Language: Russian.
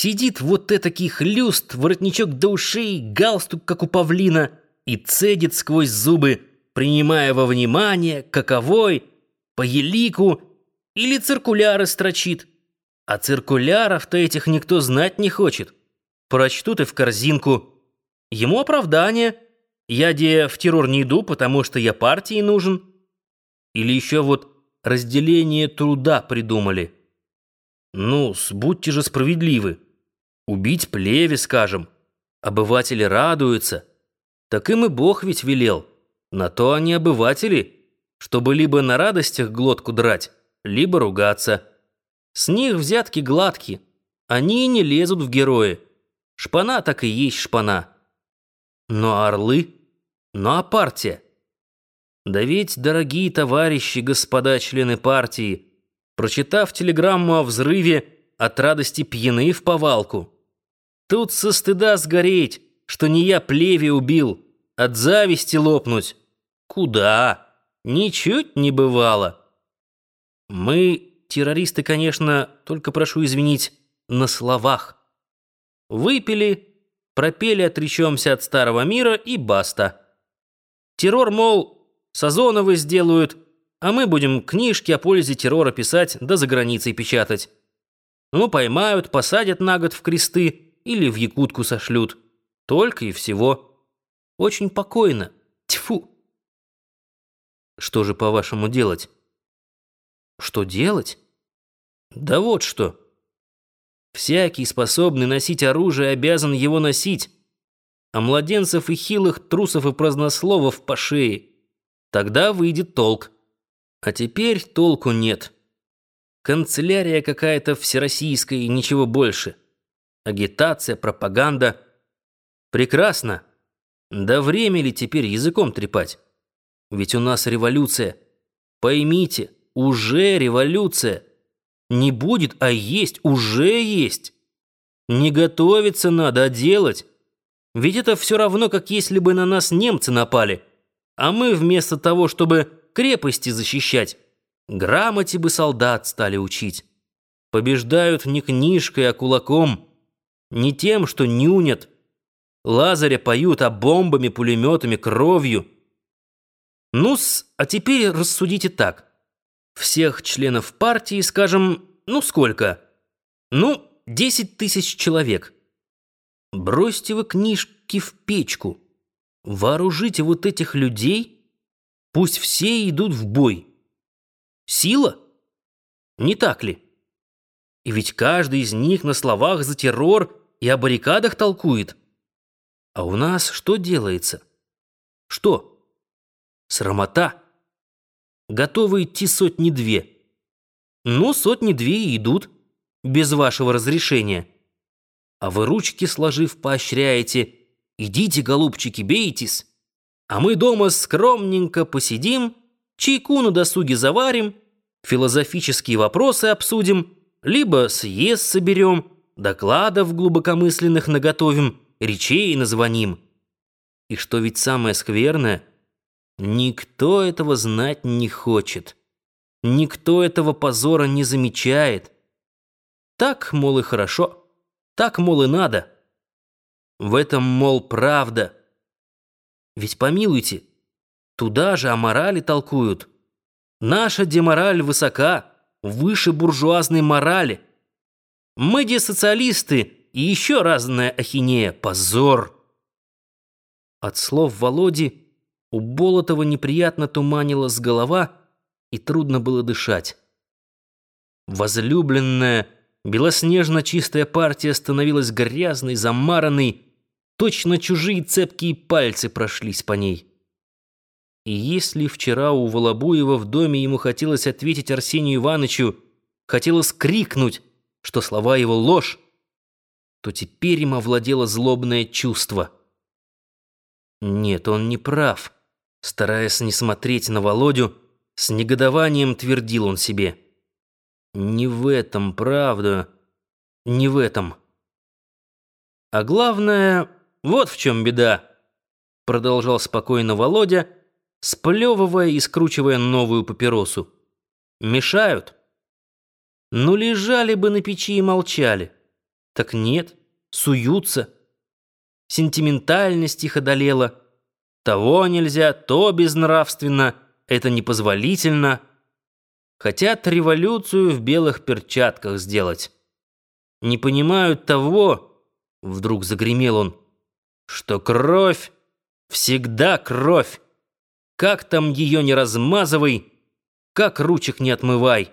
Сидит вот этакий хлюст, воротничок до ушей, галстук, как у павлина, и цедит сквозь зубы, принимая во внимание, каковой, по елику или циркуляры строчит. А циркуляров-то этих никто знать не хочет. Прочтут и в корзинку. Ему оправдание. Я де в террор не иду, потому что я партии нужен. Или еще вот разделение труда придумали. Ну, будьте же справедливы. Убить плеве, скажем. Обыватели радуются. Так им и Бог ведь велел. На то они обыватели, чтобы либо на радостях глотку драть, либо ругаться. С них взятки гладкие. Они не лезут в герои. Шпана так и есть шпана. Но орлы? Ну а партия? Да ведь, дорогие товарищи, господа члены партии, прочитав телеграмму о взрыве, от радости пьяны в повалку. Тут со стыда сгореть, что не я плеве убил, от зависти лопнуть. Куда? Ничуть не бывало. Мы, террористы, конечно, только прошу извинить, на словах. Выпили, пропели «Отречемся от старого мира» и баста. Террор, мол, Сазоновы сделают, а мы будем книжки о пользе террора писать да за границей печатать. Ну, поймают, посадят на год в кресты или в Якутку сошлют. Только и всего. Очень покойно. Тьфу. Что же, по-вашему, делать? Что делать? Да вот что. Всякий, способный носить оружие, обязан его носить. А младенцев и хилых, трусов и празднословов по шее. Тогда выйдет толк. А теперь толку нет. Канцелярия какая-то всероссийская и ничего больше. Агитация, пропаганда. Прекрасно. Да время ли теперь языком трепать? Ведь у нас революция. Поймите, уже революция. Не будет, а есть, уже есть. Не готовиться надо, а делать. Ведь это все равно, как если бы на нас немцы напали. А мы вместо того, чтобы крепости защищать, грамоте бы солдат стали учить. Побеждают не книжкой, а кулаком, не тем, что нюнят. Лазаря поют, а бомбами, пулеметами, кровью. Ну-с, а теперь рассудите так. Всех членов партии, скажем, ну сколько? Ну, десять тысяч человек. Бросьте вы книжки в печку. Вооружите вот этих людей, пусть все идут в бой. Сила? Не так ли? И ведь каждый из них на словах за террор и о баррикадах толкует. А у нас что делается? Что? Срамота. Готовы идти сотни-две. Ну, сотни-две и идут, без вашего разрешения. А вы ручки сложив поощряете – Идите, голубчики, бейтесь, а мы дома скромненько посидим, чайку на досуге заварим, философические вопросы обсудим, либо съезд соберем, докладов глубокомысленных наготовим, речей назвоним. И что ведь самое скверное, никто этого знать не хочет. Никто этого позора не замечает. Так, мол, и хорошо. Так, мол, и надо. В этом, мол, правда. Ведь помилуйте, туда же о морали толкуют. Наша демораль высока, выше буржуазной морали. Мы де социалисты и еще разная ахинея. Позор! От слов Володи у Болотова неприятно туманилась голова, и трудно было дышать. Возлюбленная, белоснежно чистая партия становилась грязной, замаранной, Точно чужие цепкие пальцы прошлись по ней. И если вчера у Волобуева в доме ему хотелось ответить Арсению Ивановичу, хотелось крикнуть, что слова его ложь, то теперь им овладело злобное чувство. Нет, он не прав. Стараясь не смотреть на Володю, с негодованием твердил он себе. Не в этом, правда, не в этом. А главное, вот в чем беда, продолжал спокойно Володя, сплевывая и скручивая новую папиросу. Мешают. Ну лежали бы на печи и молчали. Так нет, суются. Сентиментальность их одолела. Того нельзя, то безнравственно, это непозволительно. Хотят революцию в белых перчатках сделать. Не понимают того, вдруг загремел он, что кровь всегда кровь. Как там ее не размазывай, как ручек не отмывай.